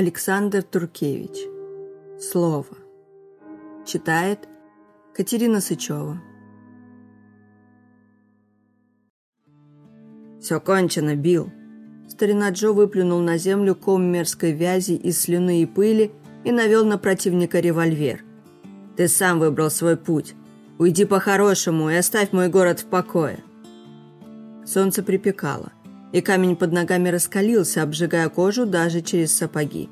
Александр Туркевич. Слово. Читает Катерина Сычева. «Все кончено, Билл!» Старина Джо выплюнул на землю ком мерзкой вязи из слюны и пыли и навел на противника револьвер. «Ты сам выбрал свой путь. Уйди по-хорошему и оставь мой город в покое». Солнце припекало и камень под ногами раскалился, обжигая кожу даже через сапоги.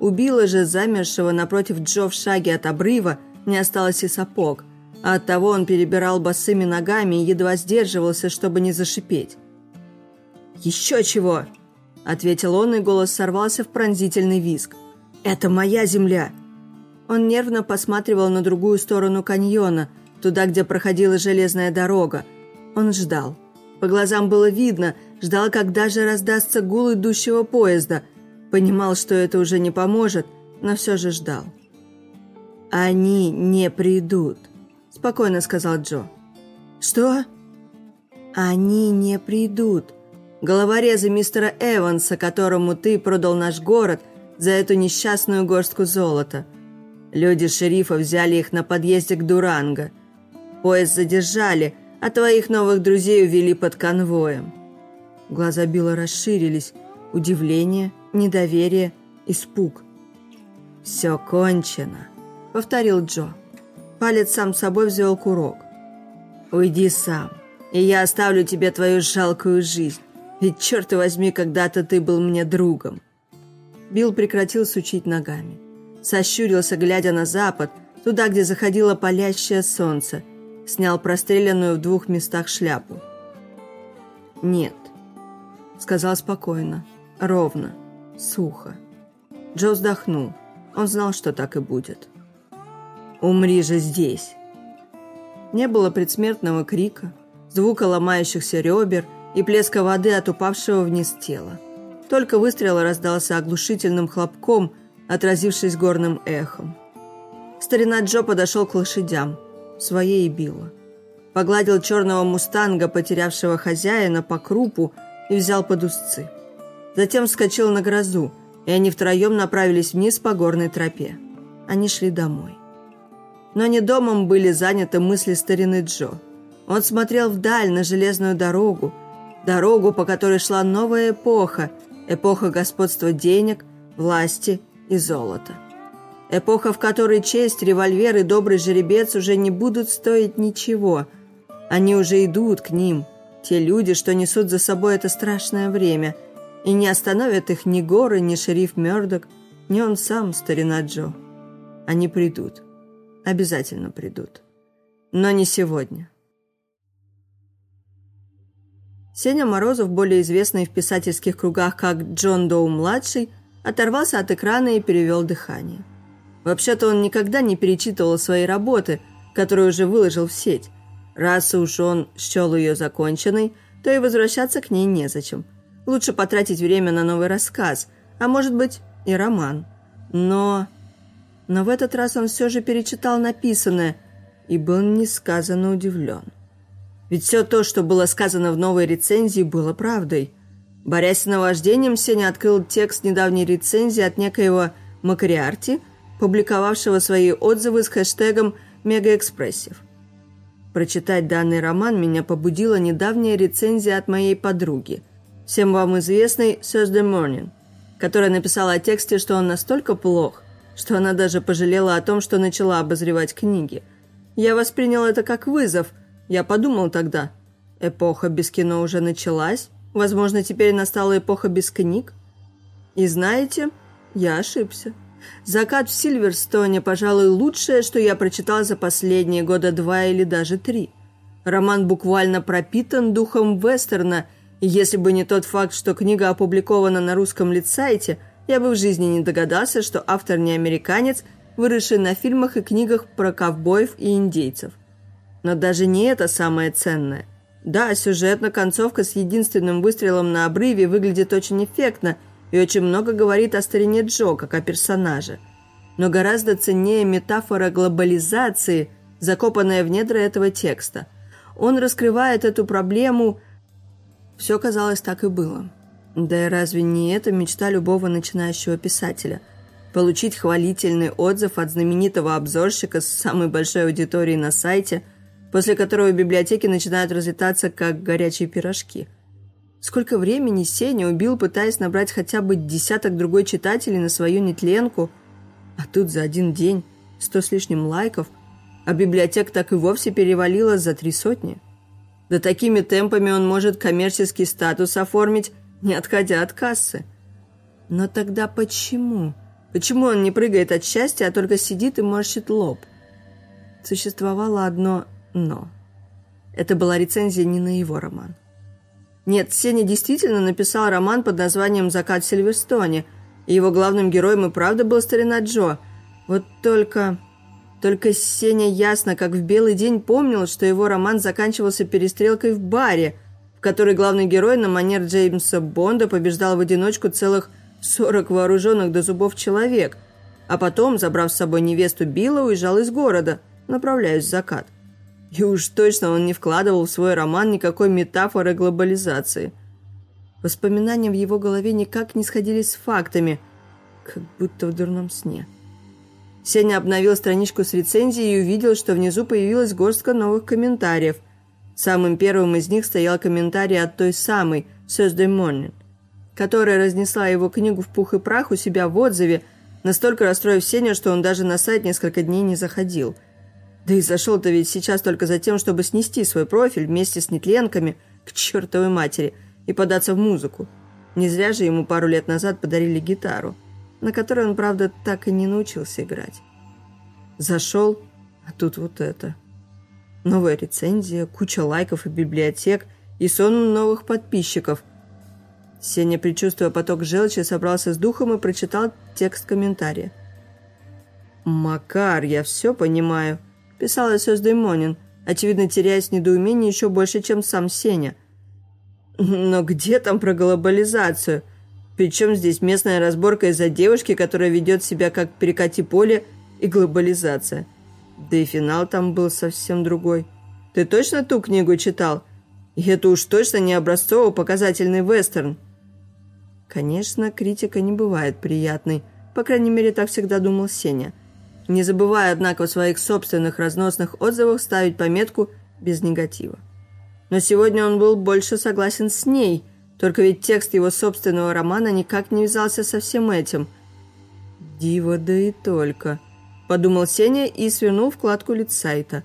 У Билла же, замершего напротив Джо в шаге от обрыва, не осталось и сапог, а оттого он перебирал босыми ногами и едва сдерживался, чтобы не зашипеть. «Еще чего!» – ответил он, и голос сорвался в пронзительный визг. «Это моя земля!» Он нервно посматривал на другую сторону каньона, туда, где проходила железная дорога. Он ждал. По глазам было видно – Ждал, когда же раздастся гул идущего поезда. Понимал, что это уже не поможет, но все же ждал. «Они не придут», – спокойно сказал Джо. «Что?» «Они не придут. Головорезы мистера Эванса, которому ты продал наш город за эту несчастную горстку золота. Люди шерифа взяли их на подъезде к Дуранго. Поезд задержали, а твоих новых друзей увели под конвоем. Глаза Билла расширились. Удивление, недоверие, испуг. «Все кончено», — повторил Джо. Палец сам собой взвел курок. «Уйди сам, и я оставлю тебе твою жалкую жизнь. Ведь, черт возьми, когда-то ты был мне другом». Билл прекратил сучить ногами. Сощурился, глядя на запад, туда, где заходило палящее солнце. Снял простреленную в двух местах шляпу. «Нет, Сказал спокойно, ровно, сухо. Джо вздохнул. Он знал, что так и будет. «Умри же здесь!» Не было предсмертного крика, звука ломающихся ребер и плеска воды от упавшего вниз тела. Только выстрел раздался оглушительным хлопком, отразившись горным эхом. Старина Джо подошел к лошадям, своей и Билла. Погладил черного мустанга, потерявшего хозяина, по крупу, и взял под узцы. Затем вскочил на грозу, и они втроем направились вниз по горной тропе. Они шли домой. Но не домом были заняты мысли старины Джо. Он смотрел вдаль на железную дорогу, дорогу, по которой шла новая эпоха, эпоха господства денег, власти и золота. Эпоха, в которой честь, револьвер и добрый жеребец уже не будут стоить ничего. Они уже идут к ним – те люди, что несут за собой это страшное время, и не остановят их ни горы, ни шериф Мёрдок, ни он сам, старина Джо. Они придут. Обязательно придут. Но не сегодня. Сеня Морозов, более известный в писательских кругах как Джон Доу-младший, оторвался от экрана и перевел дыхание. Вообще-то он никогда не перечитывал свои работы, которые уже выложил в сеть, Раз уж он счел ее законченной, то и возвращаться к ней незачем. Лучше потратить время на новый рассказ, а может быть и роман. Но... Но в этот раз он все же перечитал написанное и был несказанно удивлен. Ведь все то, что было сказано в новой рецензии, было правдой. Борясь с наваждением, Сеня открыл текст недавней рецензии от некоего Макариарти, публиковавшего свои отзывы с хэштегом «Мегаэкспрессив». Прочитать данный роман меня побудила недавняя рецензия от моей подруги, всем вам известной Thursday Morning, которая написала о тексте, что он настолько плох, что она даже пожалела о том, что начала обозревать книги. Я воспринял это как вызов. Я подумал тогда, эпоха без кино уже началась, возможно, теперь настала эпоха без книг. И знаете, я ошибся. «Закат в Сильверстоне», пожалуй, лучшее, что я прочитал за последние года два или даже три. Роман буквально пропитан духом вестерна, и если бы не тот факт, что книга опубликована на русском литсайте, я бы в жизни не догадался, что автор не американец, выросший на фильмах и книгах про ковбоев и индейцев. Но даже не это самое ценное. Да, сюжетно концовка с единственным выстрелом на обрыве выглядит очень эффектно – и очень много говорит о старине Джо, как о персонаже. Но гораздо ценнее метафора глобализации, закопанная в недра этого текста. Он раскрывает эту проблему... Все казалось так и было. Да и разве не это мечта любого начинающего писателя? Получить хвалительный отзыв от знаменитого обзорщика с самой большой аудиторией на сайте, после которого библиотеки начинают разлетаться, как горячие пирожки. Сколько времени Сеня убил, пытаясь набрать хотя бы десяток другой читателей на свою нетленку, а тут за один день сто с лишним лайков, а библиотека так и вовсе перевалила за три сотни. Да такими темпами он может коммерческий статус оформить – не отходя от кассы. Но тогда почему? Почему он не прыгает от счастья, а только сидит и морщит лоб? Существовало одно «но». Это была рецензия не на его роман. Нет, Сеня действительно написал роман под названием «Закат в Сильверстоне», и его главным героем и правда был старина Джо. Вот только... Только Сеня ясно, как в белый день помнил, что его роман заканчивался перестрелкой в баре – в которой главный герой на манер Джеймса Бонда побеждал в одиночку целых 40 вооруженных до зубов человек, а потом, забрав с собой невесту Билла, уезжал из города, направляясь в закат. И уж точно он не вкладывал в свой роман никакой метафоры глобализации. Воспоминания в его голове никак не сходились с фактами, как будто в дурном сне. Сеня обновил страничку с рецензией и увидел, что внизу появилась горстка новых комментариев – Самым первым из них стоял комментарий от той самой Thursday Morning, которая разнесла его книгу в пух и прах у себя в отзыве, настолько расстроив Сеню, что он даже на сайт несколько дней не заходил. Да и зашел-то ведь сейчас только за тем, чтобы снести свой профиль вместе с нетленками к чертовой матери и податься в музыку. Не зря же ему пару лет назад подарили гитару, на которой он, правда, так и не научился играть. Зашел, а тут вот это – Новая рецензия, куча лайков и библиотек, и сон новых подписчиков. Сеня, предчувствуя поток желчи, собрался с духом и прочитал текст комментария. «Макар, я все понимаю», – писал Исос Деймонин, очевидно теряясь в недоумении еще больше, чем сам Сеня. «Но где там про глобализацию? Причем здесь местная разборка из-за девушки, которая ведет себя как перекати поле и глобализация?» Да и финал там был совсем другой. Ты точно ту книгу читал? И это уж точно не образцово-показательный вестерн. Конечно, критика не бывает приятной. По крайней мере, так всегда думал Сеня. Не забывая, однако, в своих собственных разносных отзывах ставить пометку «без негатива». Но сегодня он был больше согласен с ней, только ведь текст его собственного романа никак не вязался со всем этим. «Диво, да и только», подумал Сеня и свернул вкладку лицайта.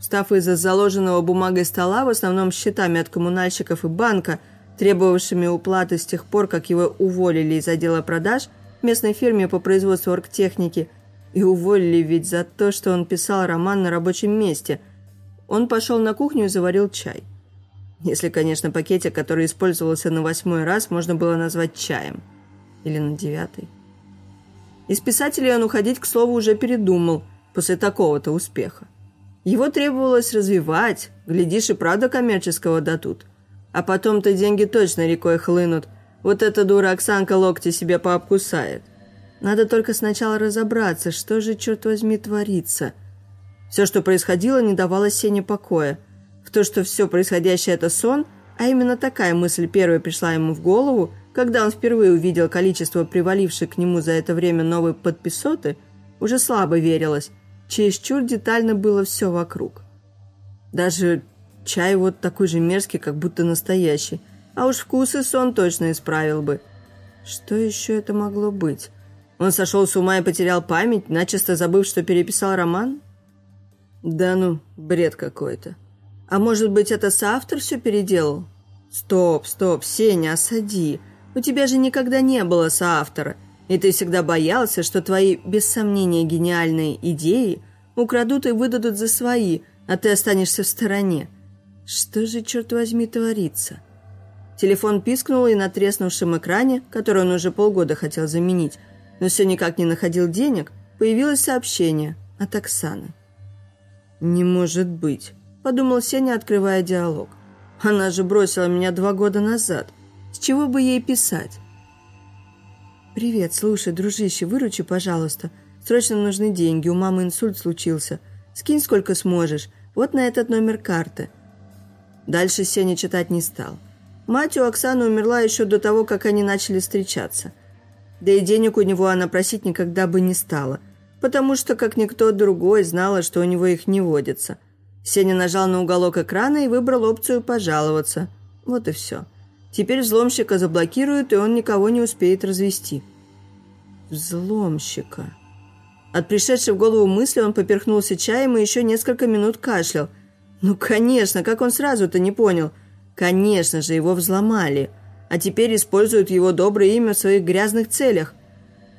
Встав из-за заложенного бумагой стола, в основном счетами от коммунальщиков и банка, требовавшими уплаты с тех пор, как его уволили из отдела продаж местной фирме по производству оргтехники, и уволили ведь за то, что он писал роман на рабочем месте, он пошел на кухню и заварил чай. Если, конечно, пакетик, который использовался на восьмой раз, можно было назвать чаем. Или на девятый. Из писателей он уходить, к слову, уже передумал после такого-то успеха. Его требовалось развивать, глядишь, и правда коммерческого дадут. А потом-то деньги точно рекой хлынут. Вот эта дура Оксанка локти себе пообкусает. Надо только сначала разобраться, что же, черт возьми, творится. Все, что происходило, не давало Сене покоя. В то, что все происходящее – это сон, а именно такая мысль первой пришла ему в голову, когда он впервые увидел количество приваливших к нему за это время новой подписоты, уже слабо верилось, чересчур детально было все вокруг. Даже чай вот такой же мерзкий, как будто настоящий, а уж вкус и сон точно исправил бы. Что еще это могло быть? Он сошел с ума и потерял память, начисто забыв, что переписал роман? Да ну, бред какой-то. А может быть, это соавтор все переделал? Стоп, стоп, Сеня, осади. У тебя же никогда не было соавтора, и ты всегда боялся, что твои, без сомнения, гениальные идеи украдут и выдадут за свои, а ты останешься в стороне. Что же, черт возьми, творится?» Телефон пискнул, и на треснувшем экране, который он уже полгода хотел заменить, но все никак не находил денег, появилось сообщение от Оксаны. «Не может быть», – подумал Сеня, открывая диалог. «Она же бросила меня два года назад. С чего бы ей писать? «Привет, слушай, дружище, выручи, пожалуйста. Срочно нужны деньги, у мамы инсульт случился. Скинь сколько сможешь, вот на этот номер карты». Дальше Сеня читать не стал. Мать у Оксаны умерла еще до того, как они начали встречаться. Да и денег у него она просить никогда бы не стала, потому что, как никто другой, знала, что у него их не водится. Сеня нажал на уголок экрана и выбрал опцию «Пожаловаться». Вот и все. Теперь взломщика заблокируют, и он никого не успеет развести. Взломщика. От пришедшей в голову мысли он поперхнулся чаем и еще несколько минут кашлял. Ну, конечно, как он сразу-то не понял. Конечно же, его взломали. А теперь используют его доброе имя в своих грязных целях.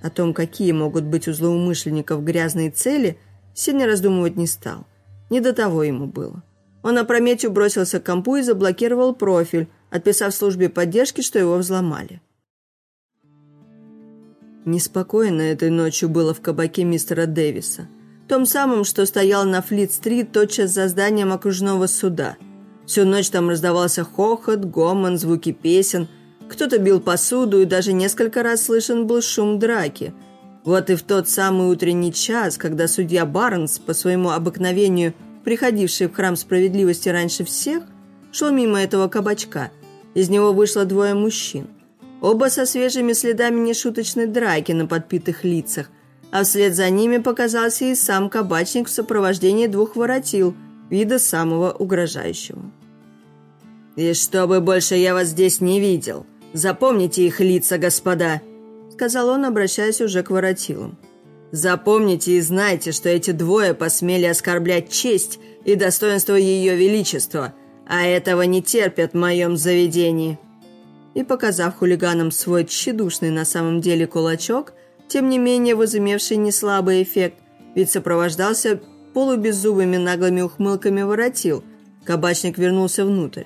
О том, какие могут быть у злоумышленников грязные цели, Сеня раздумывать не стал. Не до того ему было. Он опрометью бросился к компу и заблокировал профиль, отписав службе поддержки, что его взломали. Неспокойно этой ночью было в кабаке мистера Дэвиса. Том самом, что стоял на Флит-стрит тотчас за зданием окружного суда. Всю ночь там раздавался хохот, гомон, звуки песен. Кто-то бил посуду, и даже несколько раз слышен был шум драки. Вот и в тот самый утренний час, когда судья Барнс, по своему обыкновению приходивший в храм справедливости раньше всех, шел мимо этого кабачка. Из него вышло двое мужчин. Оба со свежими следами нешуточной драки на подпитых лицах, а вслед за ними показался и сам кабачник в сопровождении двух воротил, вида самого угрожающего. «И чтобы больше я вас здесь не видел, запомните их лица, господа!» сказал он, обращаясь уже к воротилам. «Запомните и знайте, что эти двое посмели оскорблять честь и достоинство Ее Величества, а этого не терпят в моем заведении» и, показав хулиганам свой тщедушный на самом деле кулачок, тем не менее возымевший неслабый эффект, ведь сопровождался полубеззубыми наглыми ухмылками воротил, кабачник вернулся внутрь.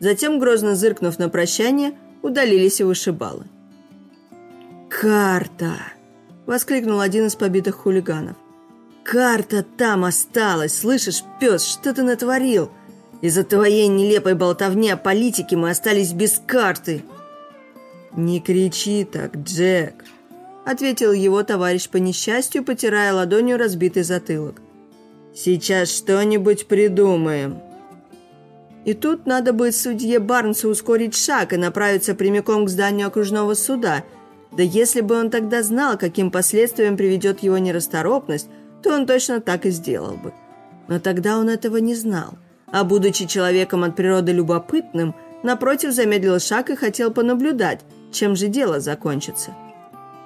Затем, грозно зыркнув на прощание, удалились и вышибалы. «Карта!» – воскликнул один из побитых хулиганов. «Карта там осталась! Слышишь, пес, что ты натворил? Из-за твоей нелепой болтовни о политике мы остались без карты». «Не кричи так, Джек», — ответил его товарищ по несчастью, потирая ладонью разбитый затылок. «Сейчас что-нибудь придумаем». И тут надо будет судье Барнсу ускорить шаг и направиться прямиком к зданию окружного суда. Да если бы он тогда знал, каким последствиям приведет его нерасторопность, то он точно так и сделал бы. Но тогда он этого не знал а будучи человеком от природы любопытным, напротив замедлил шаг и хотел понаблюдать, чем же дело закончится.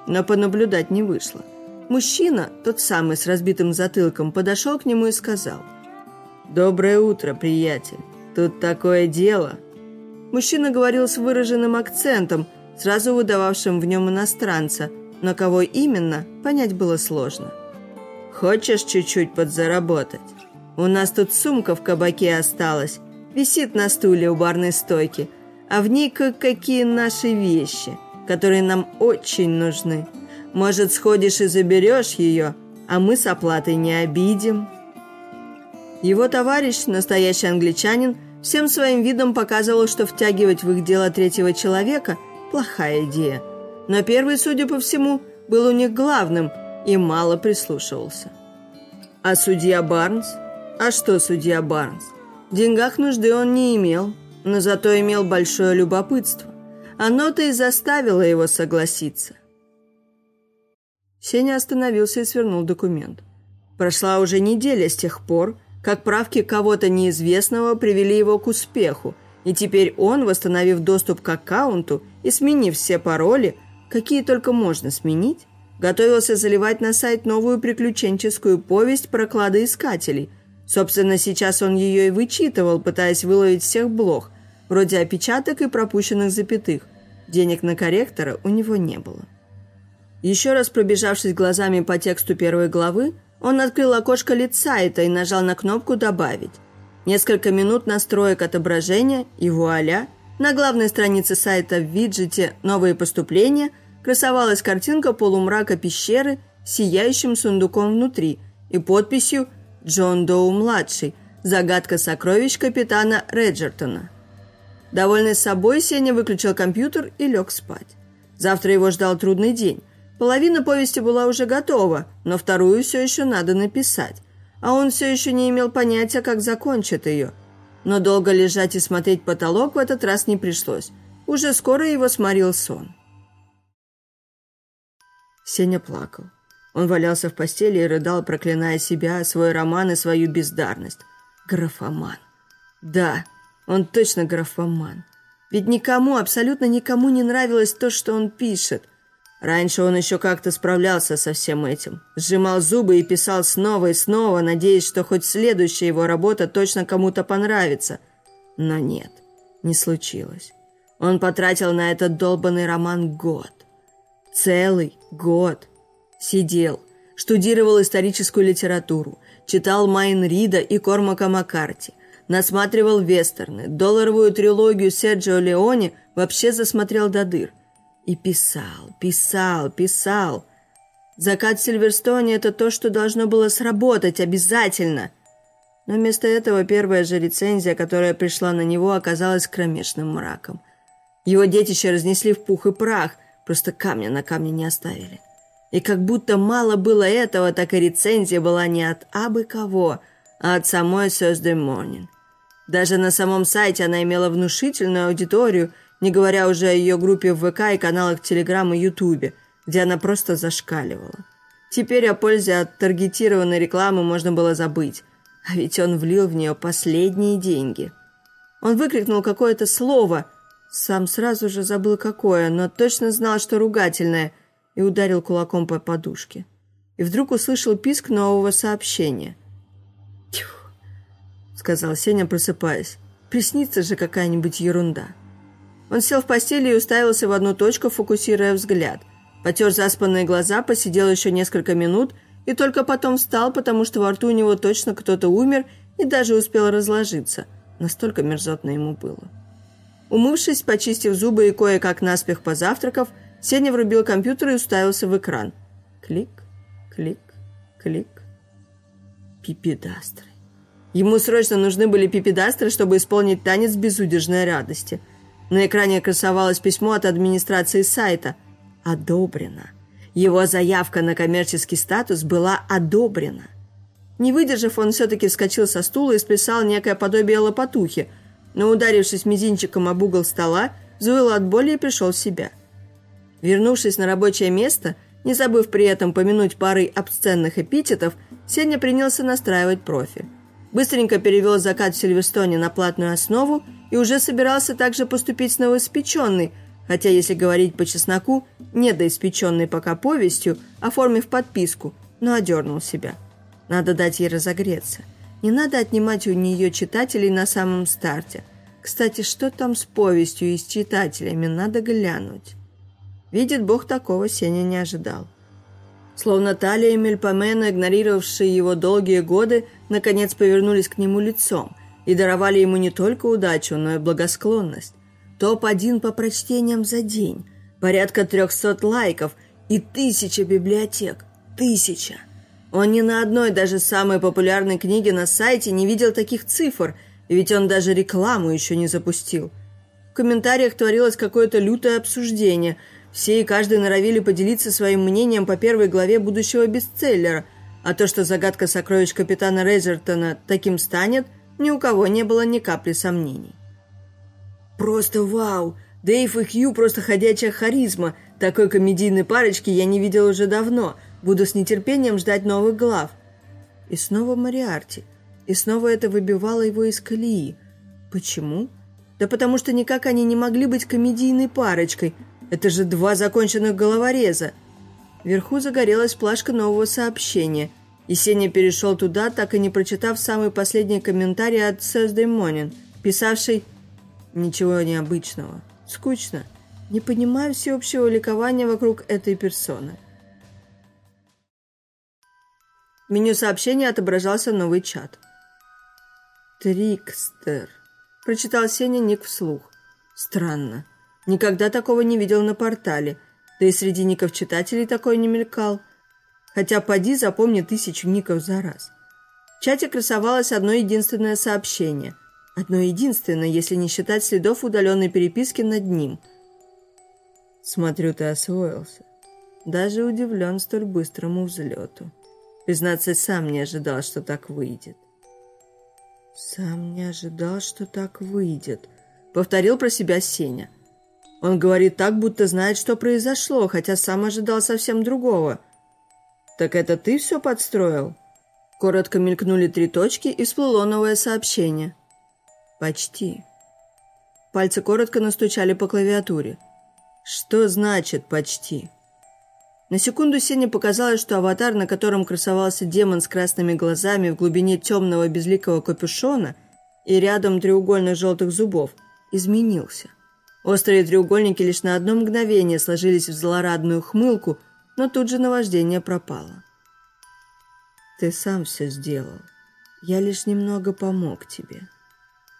Но понаблюдать не вышло. Мужчина, тот самый с разбитым затылком, подошел к нему и сказал «Доброе утро, приятель. Тут такое дело». Мужчина говорил с выраженным акцентом, сразу выдававшим в нем иностранца, но кого именно, понять было сложно. «Хочешь чуть-чуть подзаработать?» У нас тут сумка в кабаке осталась, висит на стуле у барной стойки, а в ней кое-какие наши вещи, которые нам очень нужны. Может, сходишь и заберешь ее, а мы с оплатой не обидим». Его товарищ, настоящий англичанин, всем своим видом показывал, что втягивать в их дело третьего человека – плохая идея. Но первый, судя по всему, был у них главным и мало прислушивался. А судья Барнс – а что, судья Барнс? В деньгах нужды он не имел, но зато имел большое любопытство. Оно-то и заставило его согласиться. Сеня остановился и свернул документ. Прошла уже неделя с тех пор, как правки кого-то неизвестного привели его к успеху, и теперь он, восстановив доступ к аккаунту и сменив все пароли, какие только можно сменить, готовился заливать на сайт новую приключенческую повесть про кладоискателей – Собственно, сейчас он ее и вычитывал, пытаясь выловить всех блох, вроде опечаток и пропущенных запятых. Денег на корректора у него не было. Еще раз пробежавшись глазами по тексту первой главы, он открыл окошко лицайта и нажал на кнопку «Добавить». Несколько минут настроек отображения, и вуаля, на главной странице сайта в виджете «Новые поступления» красовалась картинка полумрака пещеры с сияющим сундуком внутри и подписью. Джон Доу-младший. Загадка сокровищ капитана Реджертона. Довольный собой, Сеня выключил компьютер и лег спать. Завтра его ждал трудный день. Половина повести была уже готова, но вторую все еще надо написать. А он все еще не имел понятия, как закончит ее. Но долго лежать и смотреть потолок в этот раз не пришлось. Уже скоро его сморил сон. Сеня плакал. Он валялся в постели и рыдал, проклиная себя, свой роман и свою бездарность. Графоман. Да, он точно графоман. Ведь никому, абсолютно никому не нравилось то, что он пишет. Раньше он еще как-то справлялся со всем этим. Сжимал зубы и писал снова и снова, надеясь, что хоть следующая его работа точно кому-то понравится. Но нет, не случилось. Он потратил на этот долбанный роман год. Целый год. Сидел, штудировал историческую литературу, читал Майн Рида и Кормака Маккарти, насматривал вестерны, долларовую трилогию Серджио Леоне вообще засмотрел до дыр – и писал, писал, писал. Закат в Сильверстоне – это то, что должно было сработать обязательно. Но вместо этого первая же рецензия, которая пришла на него, оказалась кромешным мраком. Его детище разнесли в пух и прах, просто камня на камне не оставили. И как будто мало было этого, так и рецензия была не от абы кого, а от самой Thursday Morning. Даже на самом сайте она имела внушительную аудиторию – не говоря уже о ее группе в ВК и каналах Телеграм и Ютубе, где она просто зашкаливала. Теперь о пользе от таргетированной рекламы можно было забыть, а ведь он влил в нее последние деньги. Он выкрикнул какое-то слово, сам сразу же забыл какое, но точно знал, что ругательное, и ударил кулаком по подушке. И вдруг услышал писк нового сообщения. «Тьфу!» — сказал Сеня, просыпаясь. «Приснится же какая-нибудь ерунда». Он сел в постели и уставился в одну точку, фокусируя взгляд. Потер заспанные глаза, посидел еще несколько минут и только потом встал, потому что во рту у него точно кто-то умер и даже успел разложиться. Настолько мерзотно ему было. Умывшись, почистив зубы и кое-как наспех позавтракав, Сеня врубил компьютер и уставился в экран. Клик, клик, клик. Пипедастры. Ему срочно нужны были пипедастры, чтобы исполнить танец безудержной радости – на экране красовалось письмо от администрации сайта. Одобрено. Его заявка на коммерческий статус была одобрена. Не выдержав, он все-таки вскочил со стула и сплясал некое подобие лопатухи, но, ударившись мизинчиком об угол стола, взвыл от боли и пришел в себя. Вернувшись на рабочее место, не забыв при этом помянуть парой обсценных эпитетов, Сеня принялся настраивать профиль. Быстренько перевел закат в Сильверстоне на платную основу и уже собирался также поступить с новоиспеченной, хотя, если говорить по чесноку, недоиспеченной пока повестью, оформив подписку, но одернул себя. Надо дать ей разогреться. Не надо отнимать у нее читателей на самом старте. Кстати, что там с повестью и с читателями, надо глянуть. Видит Бог, такого Сеня не ожидал. Словно Талия Мельпомена, игнорировавшие его долгие годы, наконец повернулись к нему лицом – и даровали ему не только удачу, но и благосклонность. Топ-1 по прочтениям за день, порядка 300 лайков и тысяча библиотек. Тысяча! Он ни на одной даже самой популярной книге на сайте не видел таких цифр, ведь он даже рекламу еще не запустил. В комментариях творилось какое-то лютое обсуждение. Все и каждый норовили поделиться своим мнением по первой главе будущего бестселлера, а то, что загадка сокровищ капитана Рейзертона таким станет – ни у кого не было ни капли сомнений. «Просто вау! Дэйв и Хью просто ходячая харизма. Такой комедийной парочки я не видел уже давно. Буду с нетерпением ждать новых глав». И снова Мариарти. И снова это выбивало его из колеи. Почему? Да потому что никак они не могли быть комедийной парочкой. Это же два законченных головореза. Вверху загорелась плашка нового сообщения – и Сеня перешел туда, так и не прочитав самый последний комментарий от Thursday Morning, писавший «Ничего необычного. Скучно. Не понимаю всеобщего ликования вокруг этой персоны». В меню сообщения отображался новый чат. «Трикстер», – прочитал Сеня ник вслух. «Странно. Никогда такого не видел на портале, да и среди ников читателей такой не мелькал». Хотя поди запомни тысячу ников за раз. В чате красовалось одно единственное сообщение. Одно единственное, если не считать следов удаленной переписки над ним. «Смотрю, ты освоился. Даже удивлен столь быстрому взлету. Признаться, сам не ожидал, что так выйдет». «Сам не ожидал, что так выйдет», — повторил про себя Сеня. Он говорит так, будто знает, что произошло, хотя сам ожидал совсем другого. «Так это ты все подстроил?» Коротко мелькнули три точки, и всплыло новое сообщение. «Почти». Пальцы коротко настучали по клавиатуре. «Что значит «почти»?» На секунду Сене показалось, что аватар, на котором красовался демон с красными глазами в глубине темного безликого капюшона и рядом треугольных желтых зубов, изменился. Острые треугольники лишь на одно мгновение сложились в злорадную хмылку, но тут же наваждение пропало. «Ты сам все сделал. Я лишь немного помог тебе.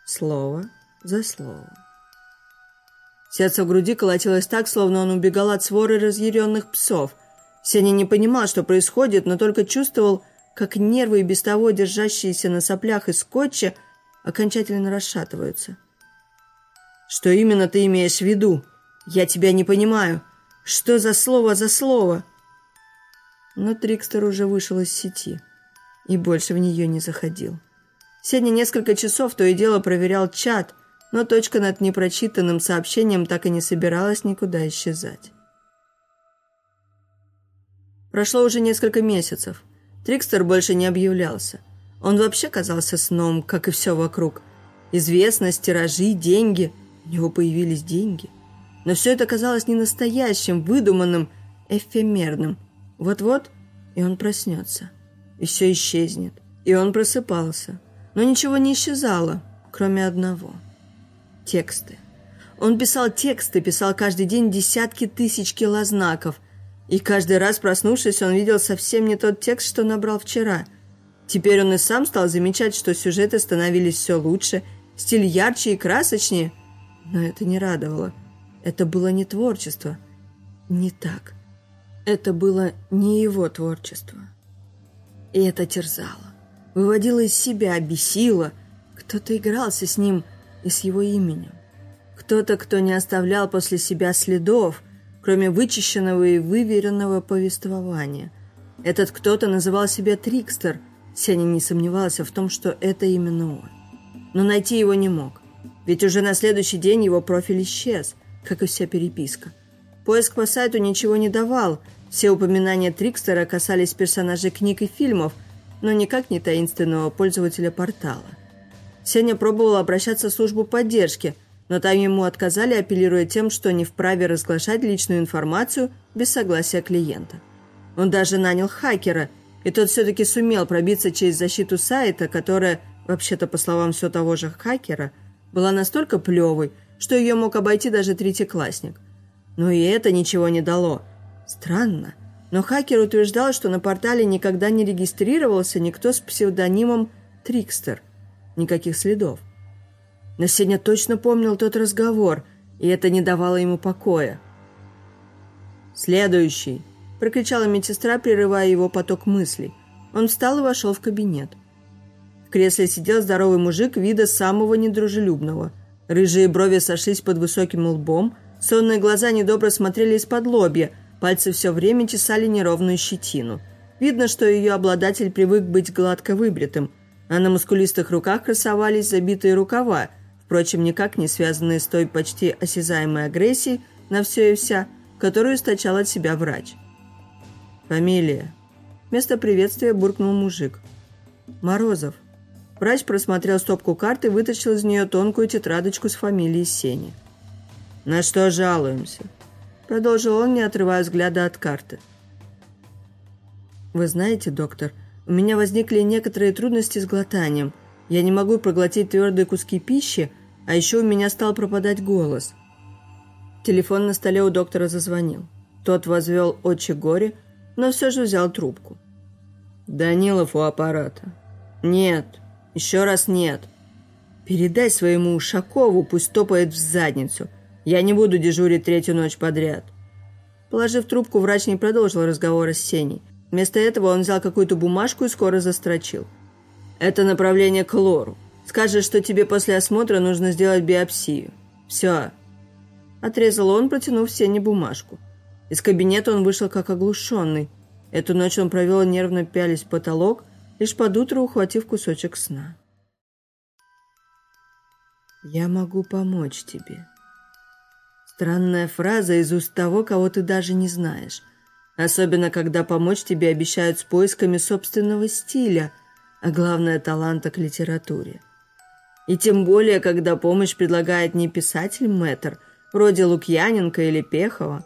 Слово за слово». Сердце в груди колотилось так, словно он убегал от своры разъяренных псов – Сеня не понимал, что происходит, но только чувствовал, как нервы, и без того держащиеся на соплях и скотче, окончательно расшатываются. «Что именно ты имеешь в виду? Я тебя не понимаю. Что за слово за слово?» Но Трикстер уже вышел из сети и больше в нее не заходил. Сеня несколько часов то и дело проверял чат, но точка над непрочитанным сообщением так и не собиралась никуда исчезать. Прошло уже несколько месяцев. Трикстер больше не объявлялся. Он вообще казался сном, как и все вокруг. Известность, тиражи, деньги. У него появились деньги. Но все это казалось не настоящим, выдуманным, эфемерным. Вот-вот, и он проснется. И все исчезнет. И он просыпался. Но ничего не исчезало, кроме одного. Тексты. Он писал тексты, писал каждый день десятки тысяч килознаков – и каждый раз, проснувшись, он видел совсем не тот текст, что набрал вчера. Теперь он и сам стал замечать, что сюжеты становились все лучше, стиль ярче и красочнее. Но это не радовало. Это было не творчество. Не так. Это было не его творчество. И это терзало. Выводило из себя, бесило. Кто-то игрался с ним и с его именем. Кто-то, кто не оставлял после себя следов – кроме вычищенного и выверенного повествования. Этот кто-то называл себя Трикстер. Сеня не сомневался в том, что это именно он. Но найти его не мог. Ведь уже на следующий день его профиль исчез, как и вся переписка. Поиск по сайту ничего не давал. Все упоминания Трикстера касались персонажей книг и фильмов, но никак не таинственного пользователя портала. Сеня пробовал обращаться в службу поддержки – но там ему отказали, апеллируя тем, что не вправе разглашать личную информацию без согласия клиента. Он даже нанял хакера, и тот все-таки сумел пробиться через защиту сайта, которая, вообще-то по словам все того же хакера, была настолько плевой, что ее мог обойти даже третьеклассник. Но и это ничего не дало. Странно, но хакер утверждал, что на портале никогда не регистрировался никто с псевдонимом «Трикстер». Никаких следов. Но Сеня точно помнил тот разговор, и это не давало ему покоя. «Следующий!» – прокричала медсестра, прерывая его поток мыслей. Он встал и вошел в кабинет. В кресле сидел здоровый мужик вида самого недружелюбного. Рыжие брови сошлись под высоким лбом, сонные глаза недобро смотрели из-под лобья, пальцы все время чесали неровную щетину. Видно, что ее обладатель привык быть гладко выбритым, а на мускулистых руках красовались забитые рукава – впрочем, никак не связанные с той почти осязаемой агрессией на все и вся, которую источал от себя врач. «Фамилия?» Вместо приветствия буркнул мужик. «Морозов». Врач просмотрел стопку карт и вытащил из нее тонкую тетрадочку с фамилией Сени. «На что жалуемся?» Продолжил он, не отрывая взгляда от карты. «Вы знаете, доктор, у меня возникли некоторые трудности с глотанием – я не могу проглотить твердые куски пищи, а еще у меня стал пропадать голос. Телефон на столе у доктора зазвонил. Тот возвел очи горе, но все же взял трубку. «Данилов у аппарата». «Нет, еще раз нет». «Передай своему Ушакову, пусть топает в задницу. Я не буду дежурить третью ночь подряд». Положив трубку, врач не продолжил разговора с Сеней. Вместо этого он взял какую-то бумажку и скоро застрочил. Это направление к лору. Скажешь, что тебе после осмотра нужно сделать биопсию. Все. Отрезал он, протянув Сене бумажку. Из кабинета он вышел как оглушенный. Эту ночь он провел нервно пялись в потолок, лишь под утро ухватив кусочек сна. «Я могу помочь тебе». Странная фраза из уст того, кого ты даже не знаешь. Особенно, когда помочь тебе обещают с поисками собственного стиля, а главное – таланта к литературе. И тем более, когда помощь предлагает не писатель-мэтр, вроде Лукьяненко или Пехова,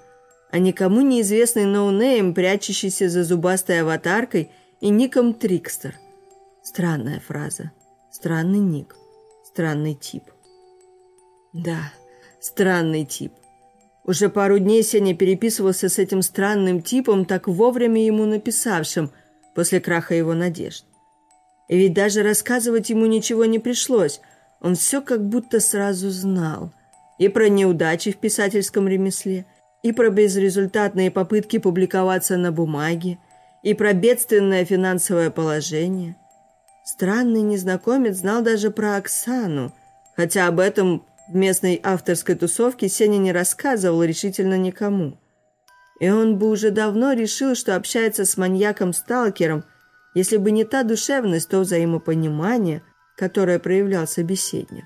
а никому неизвестный ноунейм, прячущийся за зубастой аватаркой и ником Трикстер. Странная фраза. Странный ник. Странный тип. Да, странный тип. Уже пару дней Сеня переписывался с этим странным типом, так вовремя ему написавшим, после краха его надежд. И ведь даже рассказывать ему ничего не пришлось. Он все как будто сразу знал. И про неудачи в писательском ремесле, и про безрезультатные попытки публиковаться на бумаге, и про бедственное финансовое положение. Странный незнакомец знал даже про Оксану, хотя об этом в местной авторской тусовке Сеня не рассказывал решительно никому. И он бы уже давно решил, что общается с маньяком-сталкером, если бы не та душевность, то взаимопонимание, которое проявлял собеседник.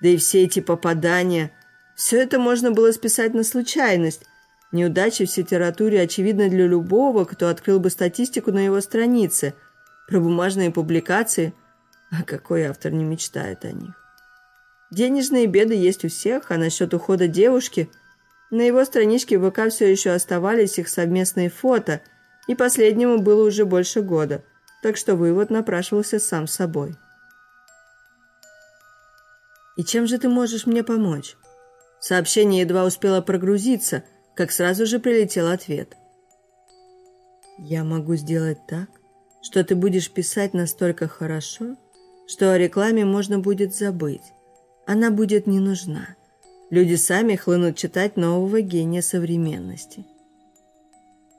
Да и все эти попадания, все это можно было списать на случайность. Неудачи в литературе очевидны для любого, кто открыл бы статистику на его странице. Про бумажные публикации, а какой автор не мечтает о них? Денежные беды есть у всех, а насчет ухода девушки... На его страничке в ВК все еще оставались их совместные фото, и последнему было уже больше года, так что вывод напрашивался сам собой. «И чем же ты можешь мне помочь?» Сообщение едва успело прогрузиться, как сразу же прилетел ответ. «Я могу сделать так, что ты будешь писать настолько хорошо, что о рекламе можно будет забыть она будет не нужна. Люди сами хлынут читать нового гения современности.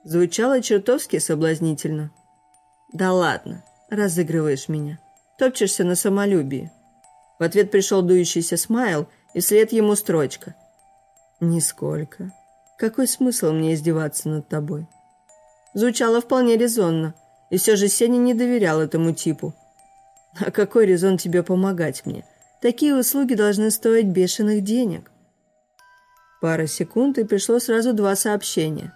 Звучало чертовски соблазнительно. «Да ладно, разыгрываешь меня. Топчешься на самолюбии». В ответ пришел дующийся смайл, и вслед ему строчка. «Нисколько. Какой смысл мне издеваться над тобой?» Звучало вполне резонно, и все же Сеня не доверял этому типу. «А какой резон тебе помогать мне?» Такие услуги должны стоить бешеных денег. Пара секунд, и пришло сразу два сообщения.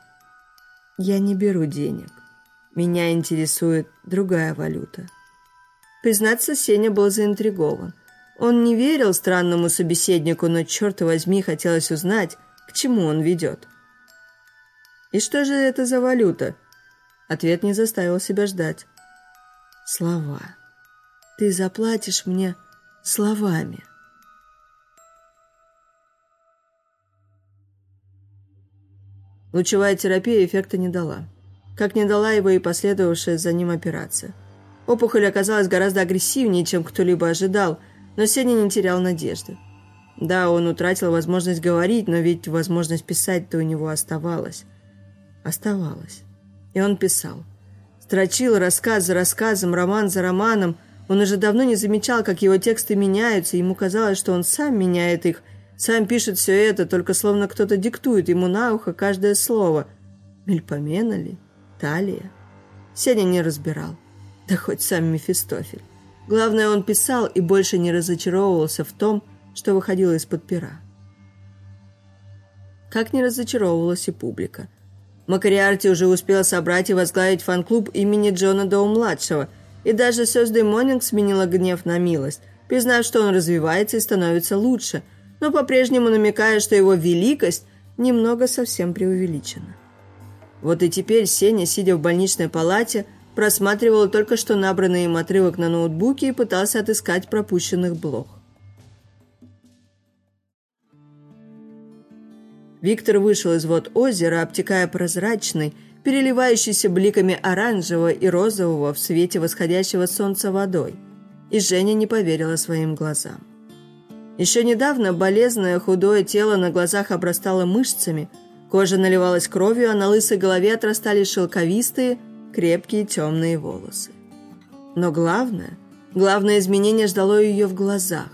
«Я не беру денег. Меня интересует другая валюта». Признаться, Сеня был заинтригован. Он не верил странному собеседнику, но, черт возьми, хотелось узнать, к чему он ведет. «И что же это за валюта?» Ответ не заставил себя ждать. «Слова. Ты заплатишь мне словами. Лучевая терапия эффекта не дала. Как не дала его и последовавшая за ним операция. Опухоль оказалась гораздо агрессивнее, чем кто-либо ожидал, но Сеня не терял надежды. Да, он утратил возможность говорить, но ведь возможность писать-то у него оставалась. Оставалась. И он писал. Строчил рассказ за рассказом, роман за романом – он уже давно не замечал, как его тексты меняются, ему казалось, что он сам меняет их, сам пишет все это, только словно кто-то диктует ему на ухо каждое слово. Мельпомена ли? Талия? Сеня не разбирал. Да хоть сам Мефистофель. Главное, он писал и больше не разочаровывался в том, что выходило из-под пера. Как не разочаровывалась и публика. Макариарти уже успел собрать и возглавить фан-клуб имени Джона Доу-младшего – и даже Сёздэй Монинг сменила гнев на милость, признав, что он развивается и становится лучше, но по-прежнему намекая, что его великость немного совсем преувеличена. Вот и теперь Сеня, сидя в больничной палате, просматривал только что набранный им отрывок на ноутбуке и пытался отыскать пропущенных блог. Виктор вышел из вод озера, обтекая прозрачный, переливающийся бликами оранжевого и розового в свете восходящего солнца водой. И Женя не поверила своим глазам. Еще недавно болезное худое тело на глазах обрастало мышцами, кожа наливалась кровью, а на лысой голове отрастали шелковистые, крепкие темные волосы. Но главное, главное изменение ждало ее в глазах.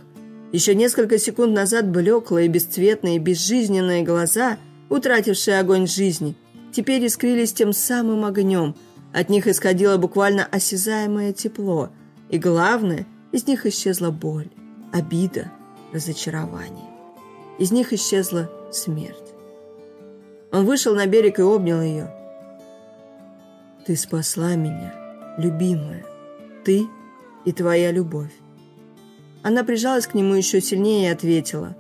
Еще несколько секунд назад блеклые, бесцветные, безжизненные глаза, утратившие огонь жизни – теперь искрились тем самым огнем. От них исходило буквально осязаемое тепло. И главное, из них исчезла боль, обида, разочарование. Из них исчезла смерть. Он вышел на берег и обнял ее. «Ты спасла меня, любимая. Ты и твоя любовь». Она прижалась к нему еще сильнее и ответила.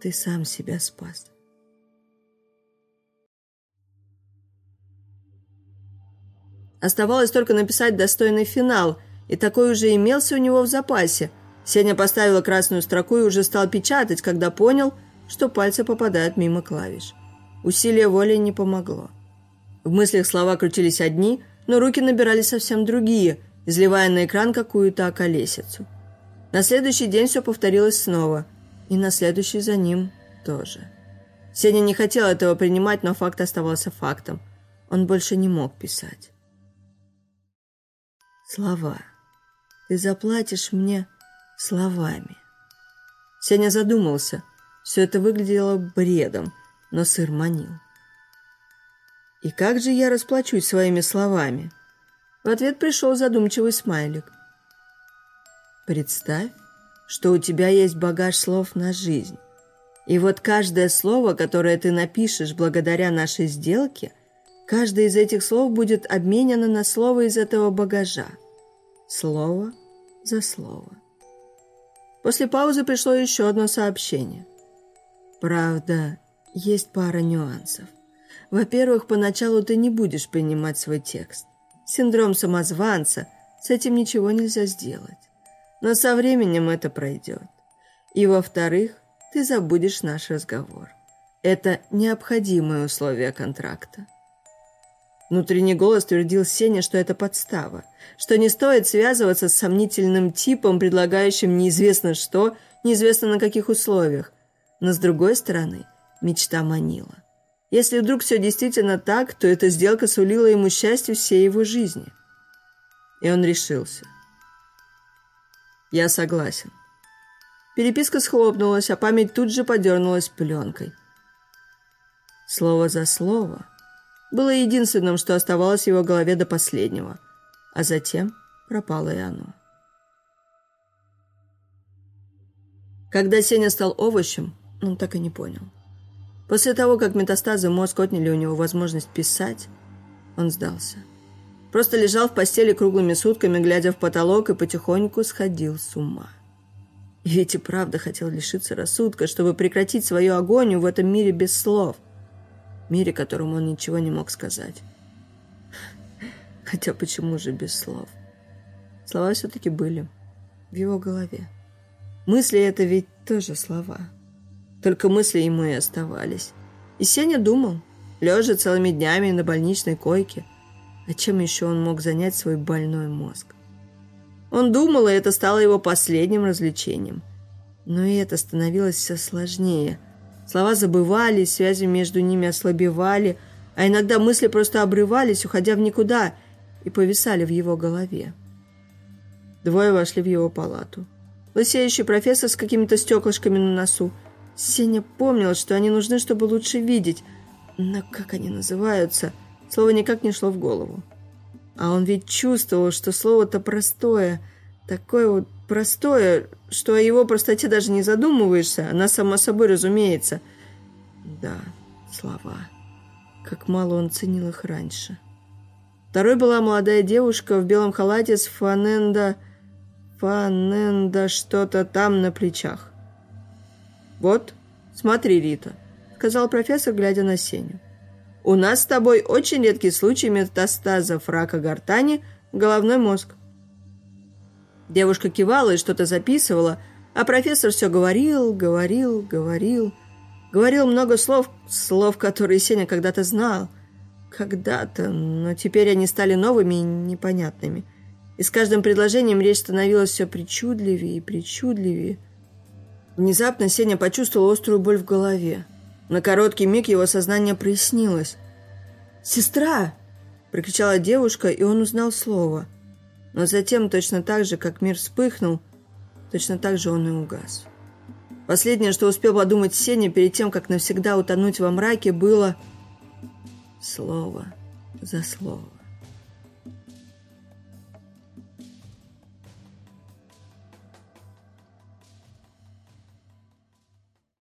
«Ты сам себя спас». Оставалось только написать достойный финал, и такой уже имелся у него в запасе. Сеня поставила красную строку и уже стал печатать, когда понял, что пальцы попадают мимо клавиш. Усилие воли не помогло. В мыслях слова крутились одни, но руки набирали совсем другие, изливая на экран какую-то околесицу. На следующий день все повторилось снова, и на следующий за ним тоже. Сеня не хотел этого принимать, но факт оставался фактом. Он больше не мог писать. Слова. Ты заплатишь мне словами. Сеня задумался. Все это выглядело бредом, но сыр манил. «И как же я расплачусь своими словами?» В ответ пришел задумчивый смайлик. «Представь, что у тебя есть багаж слов на жизнь. И вот каждое слово, которое ты напишешь благодаря нашей сделке, каждое из этих слов будет обменено на слово из этого багажа слово за слово. После паузы пришло еще одно сообщение. Правда, есть пара нюансов. Во-первых, поначалу ты не будешь принимать свой текст. Синдром самозванца, с этим ничего нельзя сделать. Но со временем это пройдет. И во-вторых, ты забудешь наш разговор. Это необходимое условие контракта. Внутренний голос твердил Сене, что это подстава, что не стоит связываться с сомнительным типом, предлагающим неизвестно что, неизвестно на каких условиях. Но с другой стороны, мечта манила. Если вдруг все действительно так, то эта сделка сулила ему счастье всей его жизни. И он решился. «Я согласен». Переписка схлопнулась, а память тут же подернулась пленкой. Слово за слово – было единственным, что оставалось в его голове до последнего. А затем пропало и оно. Когда Сеня стал овощем, он так и не понял. После того, как метастазы мозг отняли у него возможность писать, он сдался. Просто лежал в постели круглыми сутками, глядя в потолок, и потихоньку сходил с ума. И ведь и правда хотел лишиться рассудка, чтобы прекратить свою агонию в этом мире без слов – мире, которому он ничего не мог сказать. Хотя почему же без слов? Слова все-таки были в его голове. Мысли — это ведь тоже слова. Только мысли ему и оставались. И Сеня думал, лежа целыми днями на больничной койке, а чем еще он мог занять свой больной мозг? Он думал, и это стало его последним развлечением. Но и это становилось все сложнее — Слова забывались, связи между ними ослабевали, а иногда мысли просто обрывались, уходя в никуда, и повисали в его голове. Двое вошли в его палату. Лысеющий профессор с какими-то стеклышками на носу. Сеня помнил, что они нужны, чтобы лучше видеть. Но как они называются? Слово никак не шло в голову. А он ведь чувствовал, что слово-то простое, такое вот простое, что о его простоте даже не задумываешься, она сама собой разумеется. Да, слова. Как мало он ценил их раньше. Второй была молодая девушка в белом халате с фаненда... Фаненда что-то там на плечах. «Вот, смотри, Рита», — сказал профессор, глядя на Сеню. «У нас с тобой очень редкий случай метастазов рака гортани головной мозг. Девушка кивала и что-то записывала, а профессор все говорил, говорил, говорил. Говорил много слов, слов, которые Сеня когда-то знал. Когда-то, но теперь они стали новыми и непонятными. И с каждым предложением речь становилась все причудливее и причудливее. Внезапно Сеня почувствовал острую боль в голове. На короткий миг его сознание прояснилось. «Сестра!» – прокричала девушка, и он узнал слово – но затем, точно так же, как мир вспыхнул, точно так же он и угас. Последнее, что успел подумать Сеня перед тем, как навсегда утонуть во мраке, было слово за слово.